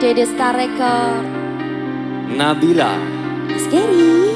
Dede Star Record. Nabila. Mas Gary.